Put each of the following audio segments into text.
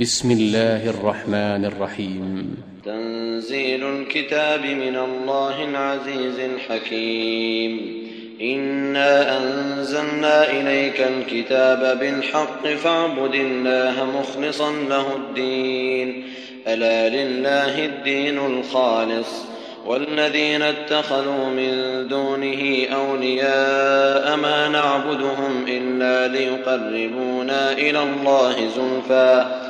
بسم الله الرحمن الرحيم. تنزيل الكتاب من الله العزيز الحكيم. إنا أنزلنا إليك الكتاب بالحق فاعبد الله مخلصا له الدين. ألا لله الدين الخالص. والذين اتخذوا من دونه أولياء ما نعبدهم إلا ليقربونا إلى الله زلفى.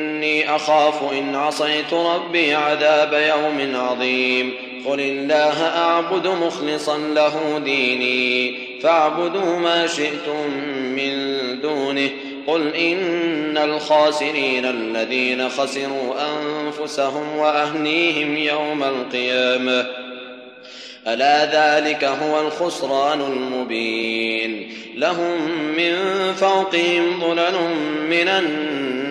أخاف إن عصيت ربي عذاب يوم عظيم. قل الله أعبد مخلصا له ديني فاعبدوا ما شئتم من دونه. قل إن الخاسرين الذين خسروا أنفسهم وأهليهم يوم القيامة. ألا ذلك هو الخسران المبين. لهم من فوقهم ظلل من النار.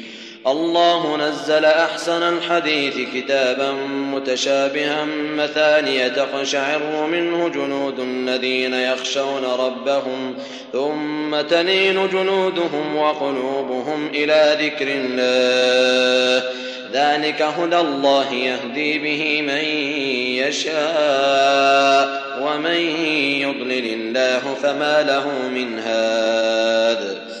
الله نزل أحسن الحديث كتابا متشابها مثانية تقشعر منه جنود الذين يخشون ربهم ثم تلين جنودهم وقلوبهم إلى ذكر الله. ذلك هدى الله يهدي به من يشاء ومن يضلل الله فما له من هاد.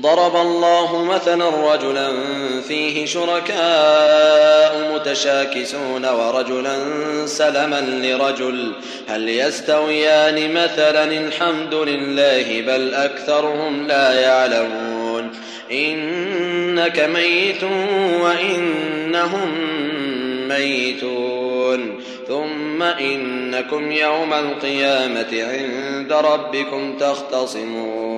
ضرب الله مثلا رجلا فيه شركاء متشاكسون ورجلا سلما لرجل. هل يستويان مثلا؟ الحمد لله بل أكثرهم لا يعلمون. إنك ميت وإنهم ميتون. ثم إنكم يوم القيامة عند ربكم تختصمون.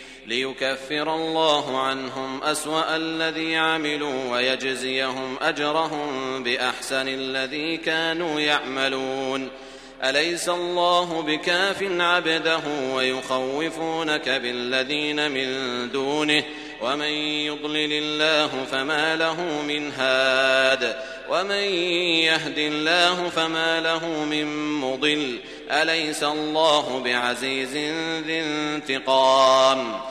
ليكفر الله عنهم أسوأ الذي عملوا ويجزيهم أجرهم بأحسن الذي كانوا يعملون. أليس الله بكاف عبده ويخوفونك بالذين من دونه؟ ومن يضلل الله فما له من هاد. ومن يهد الله فما له من مضل. أليس الله بعزيز ذي انتقام؟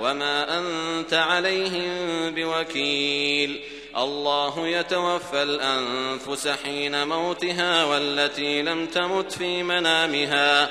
وما أنت عليهم بوكيل الله يتوفى الأنفس حين موتها والتي لم تمت في منامها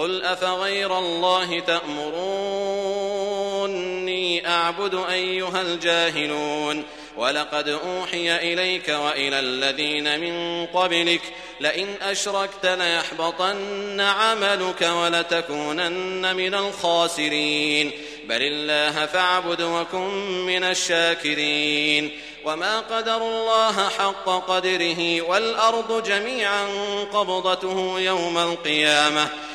قل أفغير الله تأمروني أعبد أيها الجاهلون ولقد أوحي إليك وإلى الذين من قبلك لئن أشركت ليحبطن عملك ولتكونن من الخاسرين بل الله فاعبد وكن من الشاكرين وما قدر الله حق قدره والأرض جميعا قبضته يوم القيامة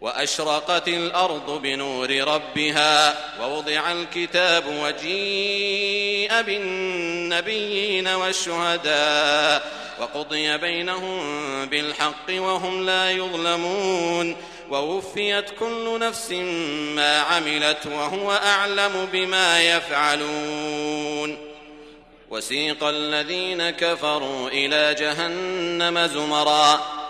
وأشرقت الأرض بنور ربها ووضع الكتاب وجيء بالنبيين والشهداء وقضي بينهم بالحق وهم لا يظلمون ووفيت كل نفس ما عملت وهو أعلم بما يفعلون وسيق الذين كفروا إلى جهنم زمرًا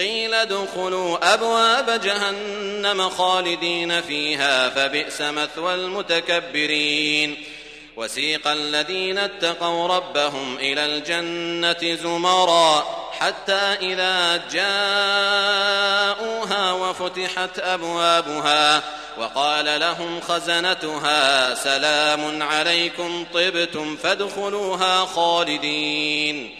قيل ادخلوا أبواب جهنم خالدين فيها فبئس مثوى المتكبرين. وسيق الذين اتقوا ربهم إلى الجنة زمرا حتى إذا جاءوها وفتحت أبوابها وقال لهم خزنتها سلام عليكم طبتم فادخلوها خالدين.